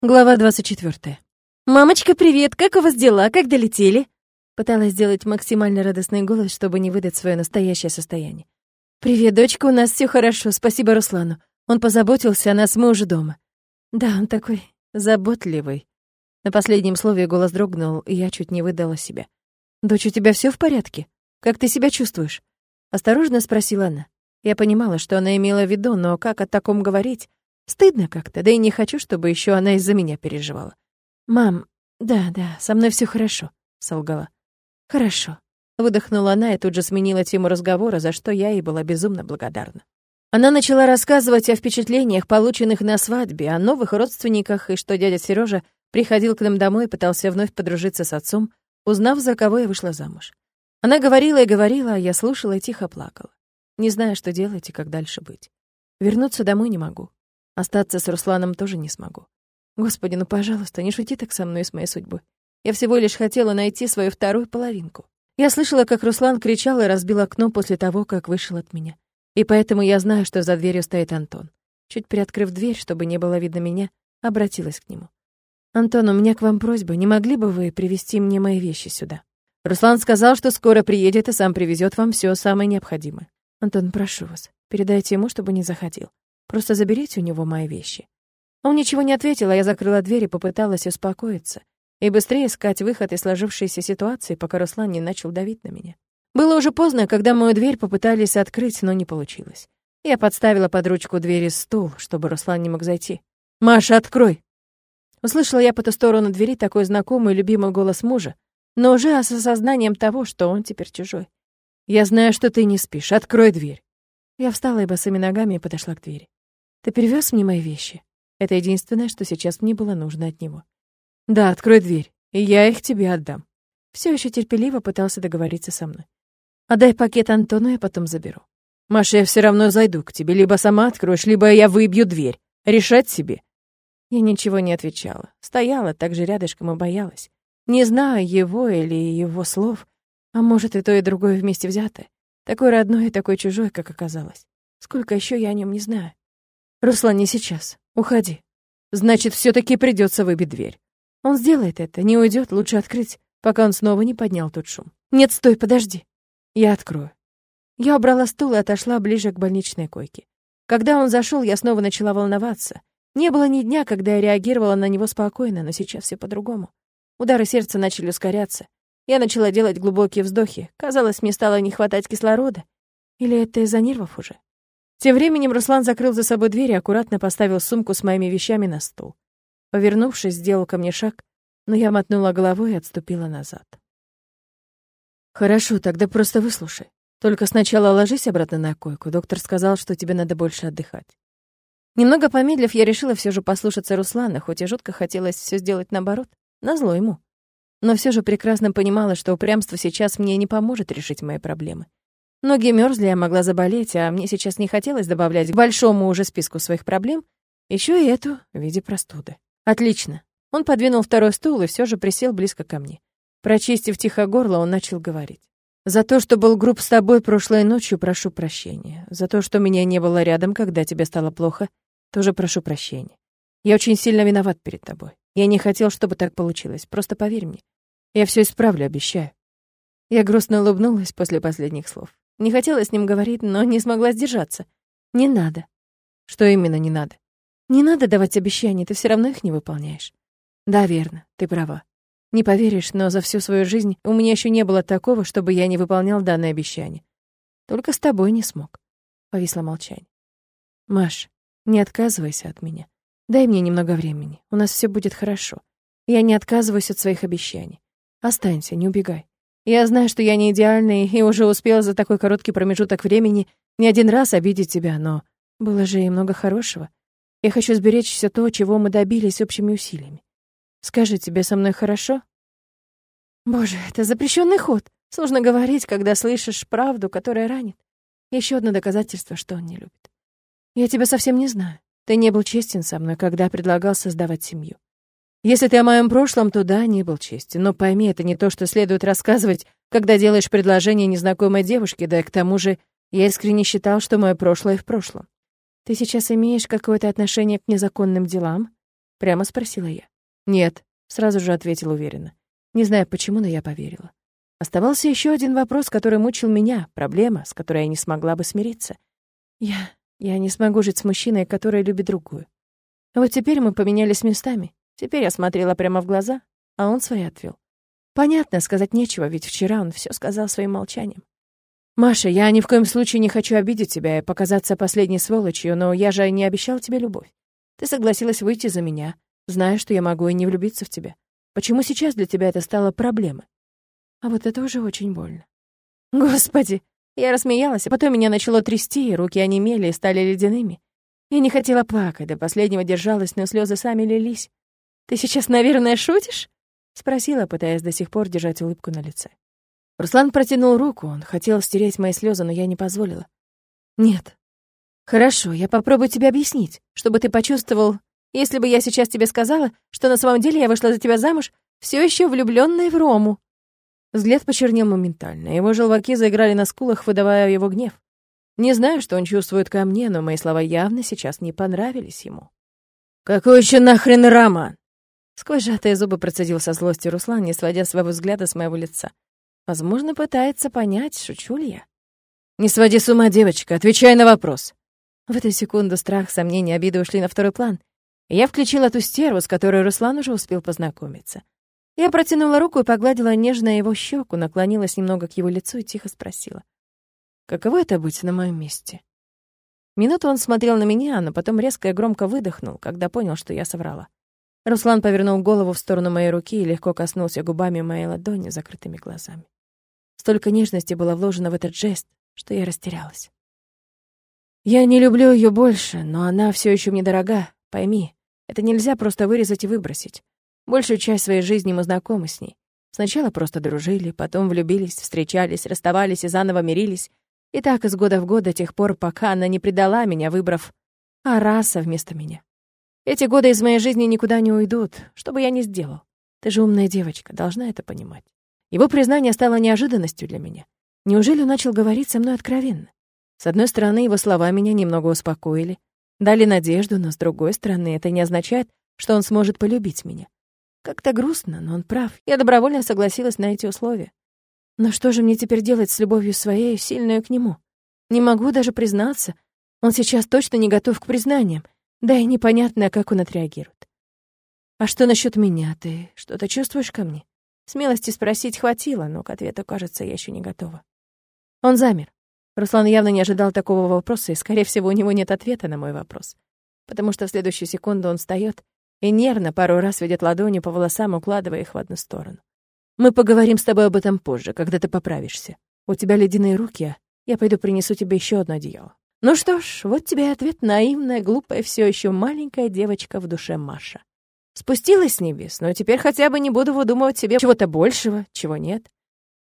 Глава 24. «Мамочка, привет! Как у вас дела? Как долетели?» Пыталась сделать максимально радостный голос, чтобы не выдать свое настоящее состояние. «Привет, дочка, у нас все хорошо, спасибо Руслану. Он позаботился о нас, мы уже дома». «Да, он такой заботливый». На последнем слове голос дрогнул, и я чуть не выдала себя. «Дочь, у тебя все в порядке? Как ты себя чувствуешь?» Осторожно спросила она. Я понимала, что она имела в виду, но как о таком говорить? Стыдно как-то, да и не хочу, чтобы еще она из-за меня переживала. «Мам, да, да, со мной все хорошо», — солгала. «Хорошо», — выдохнула она и тут же сменила тему разговора, за что я ей была безумно благодарна. Она начала рассказывать о впечатлениях, полученных на свадьбе, о новых родственниках и что дядя Сережа приходил к нам домой и пытался вновь подружиться с отцом, узнав, за кого я вышла замуж. Она говорила и говорила, а я слушала и тихо плакала. Не знаю, что делать и как дальше быть. Вернуться домой не могу. Остаться с Русланом тоже не смогу. Господи, ну, пожалуйста, не шути так со мной с моей судьбой. Я всего лишь хотела найти свою вторую половинку. Я слышала, как Руслан кричал и разбил окно после того, как вышел от меня. И поэтому я знаю, что за дверью стоит Антон. Чуть приоткрыв дверь, чтобы не было видно меня, обратилась к нему. «Антон, у меня к вам просьба. Не могли бы вы привезти мне мои вещи сюда?» Руслан сказал, что скоро приедет и сам привезет вам все самое необходимое. «Антон, прошу вас, передайте ему, чтобы не заходил. Просто заберите у него мои вещи». Он ничего не ответил, а я закрыла дверь и попыталась успокоиться и быстрее искать выход из сложившейся ситуации, пока Руслан не начал давить на меня. Было уже поздно, когда мою дверь попытались открыть, но не получилось. Я подставила под ручку двери стул, чтобы Руслан не мог зайти. «Маша, открой!» Услышала я по ту сторону двери такой знакомый любимый голос мужа, но уже с осознанием того, что он теперь чужой. «Я знаю, что ты не спишь. Открой дверь!» Я встала и босыми ногами подошла к двери. Ты перевез мне мои вещи? Это единственное, что сейчас мне было нужно от него. Да, открой дверь, и я их тебе отдам. Все еще терпеливо пытался договориться со мной. Отдай пакет Антону, я потом заберу. Маша, я все равно зайду к тебе, либо сама откроешь, либо я выбью дверь. Решать себе. Я ничего не отвечала. Стояла так же рядышком и боялась. Не знаю его или его слов, а может и то, и другое вместе взятое. Такой родной и такой чужой, как оказалось. Сколько еще я о нем не знаю. Руслан, не сейчас. Уходи. Значит, все таки придется выбить дверь. Он сделает это, не уйдет, лучше открыть, пока он снова не поднял тот шум. Нет, стой, подожди. Я открою. Я убрала стул и отошла ближе к больничной койке. Когда он зашел, я снова начала волноваться. Не было ни дня, когда я реагировала на него спокойно, но сейчас все по-другому. Удары сердца начали ускоряться. Я начала делать глубокие вздохи. Казалось, мне стало не хватать кислорода. Или это из-за нервов уже? Тем временем Руслан закрыл за собой дверь и аккуратно поставил сумку с моими вещами на стол. Повернувшись, сделал ко мне шаг, но я мотнула головой и отступила назад. «Хорошо, тогда просто выслушай. Только сначала ложись обратно на койку. Доктор сказал, что тебе надо больше отдыхать». Немного помедлив, я решила все же послушаться Руслана, хоть и жутко хотелось все сделать наоборот, назло ему. Но все же прекрасно понимала, что упрямство сейчас мне не поможет решить мои проблемы. Ноги мерзли, я могла заболеть, а мне сейчас не хотелось добавлять к большому уже списку своих проблем еще и эту в виде простуды. Отлично. Он подвинул второй стул и все же присел близко ко мне. Прочистив тихо горло, он начал говорить. «За то, что был груб с тобой прошлой ночью, прошу прощения. За то, что меня не было рядом, когда тебе стало плохо, тоже прошу прощения. Я очень сильно виноват перед тобой. Я не хотел, чтобы так получилось. Просто поверь мне. Я все исправлю, обещаю». Я грустно улыбнулась после последних слов. Не хотела с ним говорить, но не смогла сдержаться. Не надо. Что именно не надо? Не надо давать обещания, ты все равно их не выполняешь. Да, верно, ты права. Не поверишь, но за всю свою жизнь у меня еще не было такого, чтобы я не выполнял данное обещание. Только с тобой не смог. Повисло молчание. Маш, не отказывайся от меня. Дай мне немного времени. У нас все будет хорошо. Я не отказываюсь от своих обещаний. Останься, не убегай. Я знаю, что я не идеальный и уже успела за такой короткий промежуток времени не один раз обидеть тебя, но было же и много хорошего. Я хочу сберечь все то, чего мы добились общими усилиями. Скажи, тебе со мной хорошо? Боже, это запрещенный ход. Сложно говорить, когда слышишь правду, которая ранит. Еще одно доказательство, что он не любит. Я тебя совсем не знаю. Ты не был честен со мной, когда предлагал создавать семью. Если ты о моем прошлом, то да, не был честен. Но пойми, это не то, что следует рассказывать, когда делаешь предложение незнакомой девушке, да и к тому же я искренне считал, что мое прошлое в прошлом. Ты сейчас имеешь какое-то отношение к незаконным делам? Прямо спросила я. «Нет», — сразу же ответил уверенно. Не знаю почему, но я поверила. Оставался еще один вопрос, который мучил меня, проблема, с которой я не смогла бы смириться. Я... я не смогу жить с мужчиной, который любит другую. Вот теперь мы поменялись местами. Теперь я смотрела прямо в глаза, а он свои отвел. Понятно, сказать нечего, ведь вчера он все сказал своим молчанием. «Маша, я ни в коем случае не хочу обидеть тебя и показаться последней сволочью, но я же не обещал тебе любовь. Ты согласилась выйти за меня, зная, что я могу и не влюбиться в тебя. Почему сейчас для тебя это стало проблемой? А вот это уже очень больно. Господи! Я рассмеялась, а потом меня начало трясти, руки онемели и стали ледяными. Я не хотела плакать, до последнего держалась, но слезы сами лились. «Ты сейчас, наверное, шутишь?» — спросила, пытаясь до сих пор держать улыбку на лице. Руслан протянул руку, он хотел стереть мои слезы, но я не позволила. «Нет». «Хорошо, я попробую тебе объяснить, чтобы ты почувствовал, если бы я сейчас тебе сказала, что на самом деле я вышла за тебя замуж, все еще влюбленная в Рому». Взгляд почернел моментально, его желваки заиграли на скулах, выдавая его гнев. Не знаю, что он чувствует ко мне, но мои слова явно сейчас не понравились ему. «Какой еще нахрен роман?» Сквозь сжатые зубы процедил со злостью Руслан, не сводя своего взгляда с моего лица. Возможно, пытается понять, шучу ли я. «Не своди с ума, девочка, отвечай на вопрос». В эту секунду страх, сомнения, обиды ушли на второй план. Я включила ту стерву, с которой Руслан уже успел познакомиться. Я протянула руку и погладила нежно его щеку, наклонилась немного к его лицу и тихо спросила. «Каково это быть на моем месте?» Минуту он смотрел на меня, но потом резко и громко выдохнул, когда понял, что я соврала. Руслан повернул голову в сторону моей руки и легко коснулся губами моей ладони закрытыми глазами. Столько нежности было вложено в этот жест, что я растерялась. Я не люблю ее больше, но она все еще мне дорога, пойми. Это нельзя просто вырезать и выбросить. Большую часть своей жизни мы знакомы с ней. Сначала просто дружили, потом влюбились, встречались, расставались и заново мирились. И так из года в год до тех пор, пока она не предала меня, выбрав Араса вместо меня. Эти годы из моей жизни никуда не уйдут, что бы я ни сделал. Ты же умная девочка, должна это понимать. Его признание стало неожиданностью для меня. Неужели он начал говорить со мной откровенно? С одной стороны, его слова меня немного успокоили, дали надежду, но с другой стороны, это не означает, что он сможет полюбить меня. Как-то грустно, но он прав. Я добровольно согласилась на эти условия. Но что же мне теперь делать с любовью своей, сильную к нему? Не могу даже признаться. Он сейчас точно не готов к признаниям. Да и непонятно, как он отреагирует. «А что насчет меня? Ты что-то чувствуешь ко мне?» Смелости спросить хватило, но к ответу, кажется, я еще не готова. Он замер. Руслан явно не ожидал такого вопроса, и, скорее всего, у него нет ответа на мой вопрос. Потому что в следующую секунду он встает и нервно пару раз ведет ладонью по волосам, укладывая их в одну сторону. «Мы поговорим с тобой об этом позже, когда ты поправишься. У тебя ледяные руки, а я пойду принесу тебе еще одно одеяло». Ну что ж, вот тебе ответ наивная, глупая, все еще маленькая девочка в душе Маша. Спустилась с небес, но теперь хотя бы не буду выдумывать себе чего-то большего, чего нет.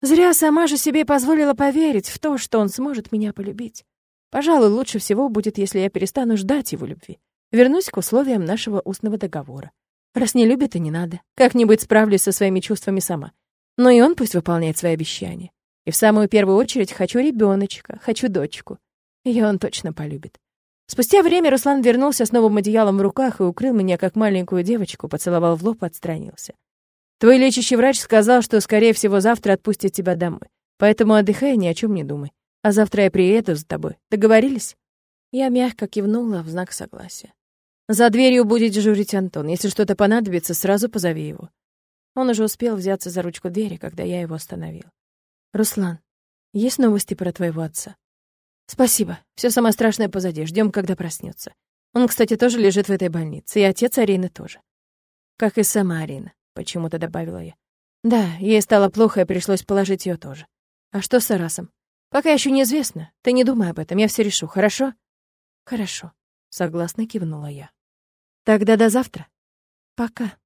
Зря сама же себе позволила поверить в то, что он сможет меня полюбить. Пожалуй, лучше всего будет, если я перестану ждать его любви. Вернусь к условиям нашего устного договора. Раз не любит, и не надо. Как-нибудь справлюсь со своими чувствами сама. Но и он пусть выполняет свои обещания. И в самую первую очередь хочу ребеночка, хочу дочку. Ее он точно полюбит. Спустя время Руслан вернулся с новым одеялом в руках и укрыл меня как маленькую девочку, поцеловал в лоб и отстранился. «Твой лечащий врач сказал, что, скорее всего, завтра отпустит тебя домой. Поэтому отдыхай и ни о чем не думай. А завтра я приеду за тобой. Договорились?» Я мягко кивнула в знак согласия. «За дверью будет дежурить Антон. Если что-то понадобится, сразу позови его». Он уже успел взяться за ручку двери, когда я его остановил. «Руслан, есть новости про твоего отца?» Спасибо. Все самое страшное позади. Ждем, когда проснется. Он, кстати, тоже лежит в этой больнице, и отец Арины тоже. Как и сама Арина, почему-то добавила я. Да, ей стало плохо, и пришлось положить ее тоже. А что с Арасом? Пока еще неизвестно. Ты не думай об этом, я все решу, хорошо? Хорошо, согласно кивнула я. Тогда до завтра. Пока.